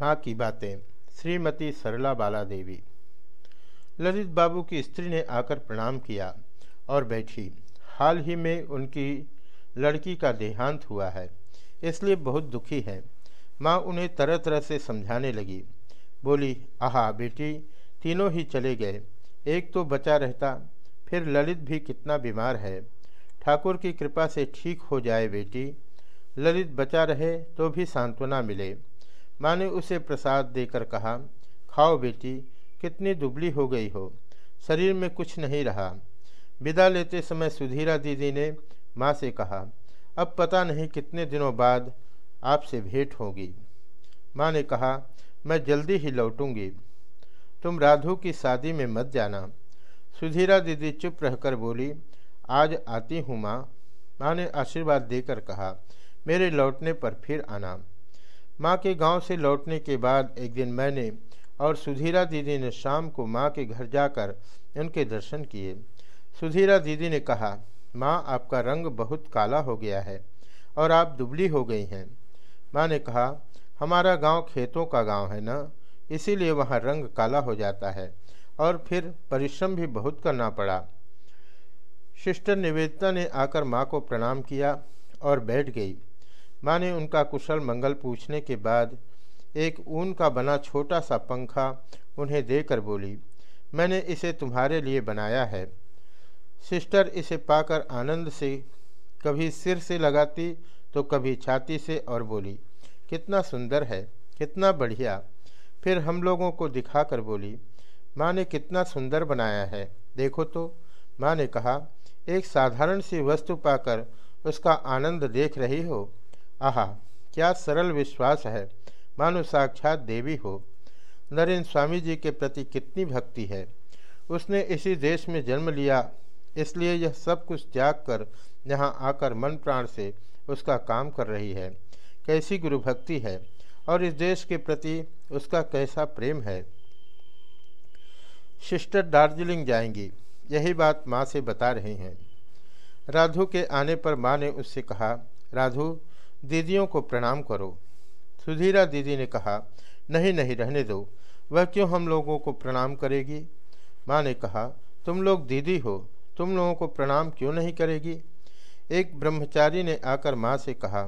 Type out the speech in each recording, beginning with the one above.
माँ की बातें, श्रीमती सरला बाला देवी ललित बाबू की स्त्री ने आकर प्रणाम किया और बैठी। हाल ही में उनकी लड़की का देहांत हुआ है, इसलिए बहुत दुखी है। माँ उन्हें तरह तरह से समझाने लगी। बोली, आहा बेटी, तीनों ही चले गए, एक तो बचा रहता, फिर ललित भी कितना बीमार है। ठाकुर की कृपा से ठीक हो जाए बेटी। ललित बचा रहे तो भी सांत्वना मिले। माँ ने उसे प्रसाद देकर कहा, खाओ बेटी, कितनी दुबली हो गई हो। शरीर में कुछ नहीं रहा। विदा लेते समय सुधीरा दीदी ने माँ से कहा, अब पता नहीं कितने दिनों बाद आपसे भेंट होगी। माँ ने कहा, मैं जल्दी ही लौटूँगी। तुम राधु की शादी में मत जाना। सुधीरा दीदी चुप रहकर बोली, आज आती हूँ माँ। माँ ने आशीर्वाद देकर कहा, मेरे लौटने पर फिर आना। माँ के गाँव से लौटने के बाद एक दिन मैंने और सुधीरा दीदी ने शाम को माँ के घर जाकर उनके दर्शन किए। सुधीरा दीदी ने कहा, माँ, आपका रंग बहुत काला हो गया है और आप दुबली हो गई हैं। माँ ने कहा, हमारा गाँव खेतों का गाँव है ना? इसीलिए वहाँ रंग काला हो जाता है और फिर परिश्रम भी बहुत करना पड़ा। सिस्टर निवेदिता ने आकर माँ को प्रणाम किया और बैठ गई। माँ ने उनका कुशल मंगल पूछने के बाद एक ऊन का बना छोटा सा पंखा उन्हें देकर बोली, मैंने इसे तुम्हारे लिए बनाया है। सिस्टर इसे पाकर आनंद से, कभी सिर से लगाती तो कभी छाती से और बोली, कितना सुंदर है, कितना बढ़िया। फिर हम लोगों को दिखाकर बोली माँ ने कितना सुंदर बनाया है। देखो तो। माँ ने कहा, एक साधारण सी वस्तु पाकर उसका आनंद देख रही हो। आहा, क्या सरल विश्वास है? मानो साक्षात देवी हो। नरेंद्र स्वामी जी के प्रति कितनी भक्ति है। उसने इसी देश में जन्म लिया, इसलिए यह सब कुछ त्याग कर यहाँ आकर मन प्राण से उसका काम कर रही है। कैसी गुरु भक्ति है, और इस देश के प्रति उसका कैसा प्रेम है। सिस्टर दार्जिलिंग जाएँगी, यही बात माँ से बता रहे हैं। राधु के आने पर माँ ने उससे कहा, राधु दीदियों को प्रणाम करो। सुधीरा दीदी ने कहा, नहीं नहीं, रहने दो। वह क्यों हम लोगों को प्रणाम करेगी? माँ ने कहा, तुम लोग दीदी हो, तुम लोगों को प्रणाम क्यों नहीं करेगी? एक ब्रह्मचारी ने आकर माँ से कहा,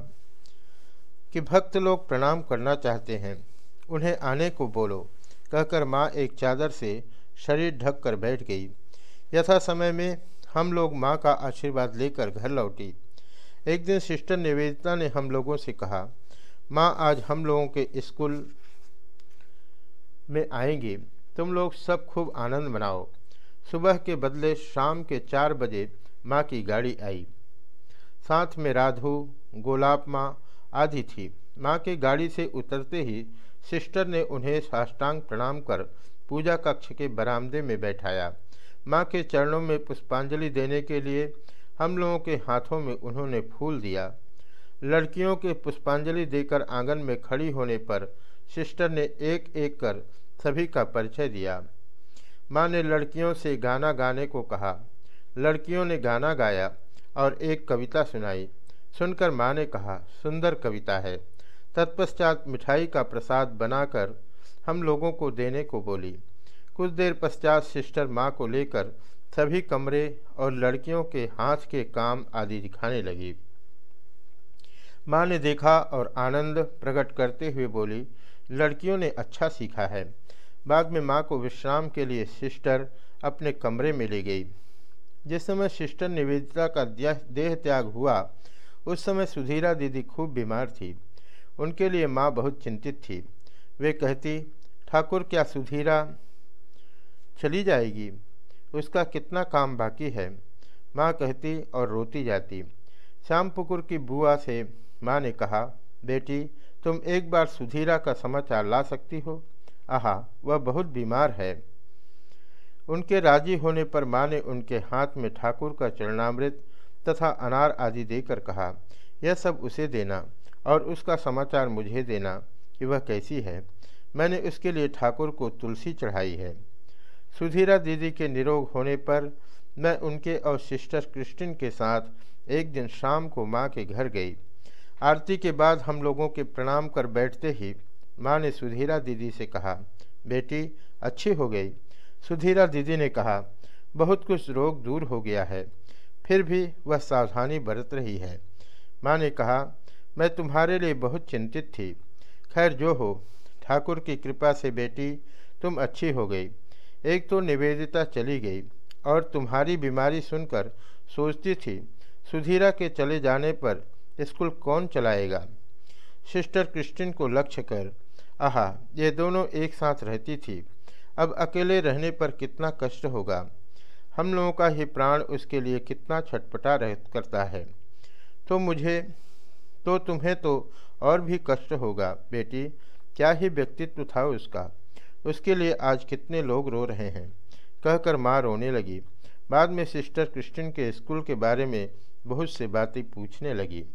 कि भक्त लोग प्रणाम करना चाहते हैं, उन्हें आने को बोलो। कहकर माँ एक चादर से शरीर ढक कर बैठ गई। यथा समय में हम लोग माँ का आशीर्वाद लेकर घर लौटी। एक दिन सिस्टर निवेदिता ने हम लोगों से कहा, माँ, आज हम लोगों के स्कूल में आएँगी। तुम लोग सब खूब आनंद मनाओ। सुबह के बदले शाम के चार बजे माँ की गाड़ी आई। साथ में राधु, गोलाब माँ आदि थी। माँ की गाड़ी से उतरते ही सिस्टर ने उन्हें साष्टांग प्रणाम कर पूजा कक्ष के बरामदे में बैठाया। माँ के चरणों में पुष्पांजलि देने के लिए हम लोगों के हाथों में उन्होंने फूल दिया। लड़कियों के पुष्पांजलि देकर आँगन में खड़ी होने पर सिस्टर ने एक एक कर सभी का परिचय दिया। माँ ने लड़कियों से गाना गाने को कहा। लड़कियों ने गाना गाया और एक कविता सुनाई। सुनकर माँ ने कहा, सुंदर कविता है। तत्पश्चात मिठाई का प्रसाद बनाकर हम लोगों को देने को बोली। कुछ देर पश्चात सिस्टर माँ को लेकर सभी कमरे और लड़कियों के हाथ के काम आदि दिखाने लगी। माँ ने देखा और आनंद प्रकट करते हुए बोली, लड़कियों ने अच्छा सीखा है। बाद में माँ को विश्राम के लिए सिस्टर अपने कमरे में ले गई। जिस समय सिस्टर निवेदिता का देह त्याग हुआ, उस समय सुधीरा दीदी खूब बीमार थी। उनके लिए माँ बहुत चिंतित थी। वे कहती, ठाकुर, क्या सुधीरा चली जाएगी? उसका कितना काम बाकी है? माँ कहती और रोती जाती। श्याम पुकुर की बुआ से माँ ने कहा, बेटी, तुम एक बार सुधीरा का समाचार ला सकती हो? आहा, वह बहुत बीमार है। उनके राज़ी होने पर माँ ने उनके हाथ में ठाकुर का चरणामृत तथा अनार आदि देकर कहा, यह सब उसे देना और उसका समाचार मुझे देना कि वह कैसी है। मैंने उसके लिए ठाकुर को तुलसी चढ़ाई है। सुधीरा दीदी के निरोग होने पर मैं उनके और सिस्टर क्रिस्टिन के साथ एक दिन शाम को माँ के घर गई। आरती के बाद हम लोगों के प्रणाम कर बैठते ही माँ ने सुधीरा दीदी से कहा, बेटी, अच्छी हो गई। सुधीरा दीदी ने कहा, बहुत कुछ रोग दूर हो गया है, फिर भी वह सावधानी बरत रही है। माँ ने कहा, मैं तुम्हारे लिए बहुत चिंतित थी। खैर, जो हो, ठाकुर की कृपा से बेटी, तुम अच्छी हो गई। एक तो निवेदिता चली गई और तुम्हारी बीमारी सुनकर सोचती थी, सुधीरा के चले जाने पर स्कूल कौन चलाएगा? सिस्टर क्रिस्टिन को लक्ष्य कर, आहा, ये दोनों एक साथ रहती थी। अब अकेले रहने पर कितना कष्ट होगा? हम लोगों का ही प्राण उसके लिए कितना छटपटा रह, करता है। तो मुझे तो तुम्हें तो और भी कष्ट होगा, बेटी। क्या ही व्यक्तित्व था उसका? उसके लिए आज कितने लोग रो रहे हैं? कहकर माँ रोने लगी। बाद में सिस्टर क्रिस्टिन के स्कूल के बारे में बहुत से बातें पूछने लगी।